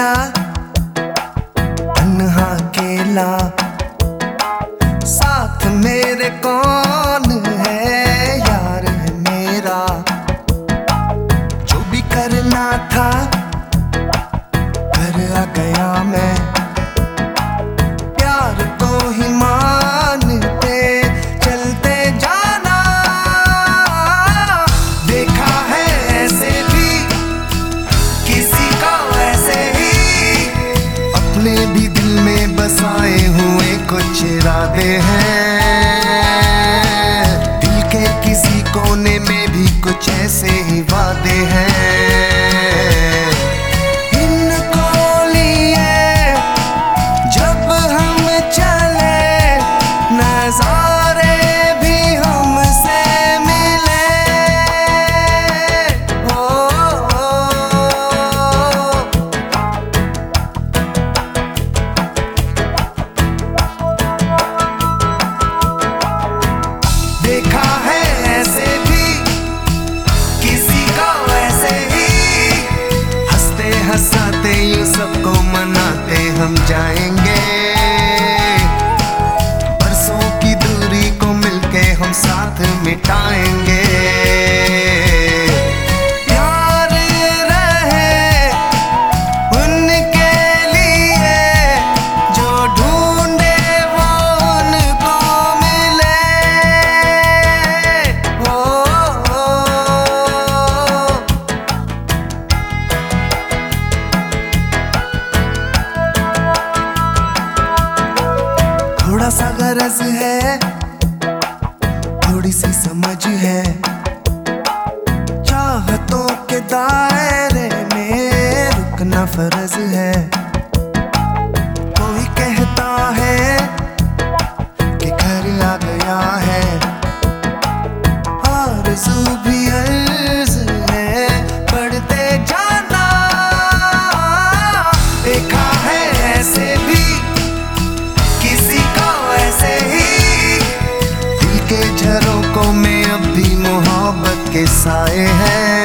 केला अनहा केला अपने भी दिल में बसाए हुए कुछ इरादे हैं। दिल के किसी कोने में भी कुछ ऐसे ही वादे हैं। सबको मनाते हम जाएँगे। बरसों की दूरी को मिलके हम साथ मिटाएँगे। सा गरज है। थोड़ी सी समझ है। चाहतों के दायरे में रुकना फ़र्ज़ है। कोई कहता है आँखों में अब भी मोहब्बत के साए हैं।